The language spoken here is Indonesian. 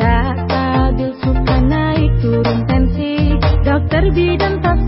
Tak stabil suka naik turun tensi. Dokter bidan tak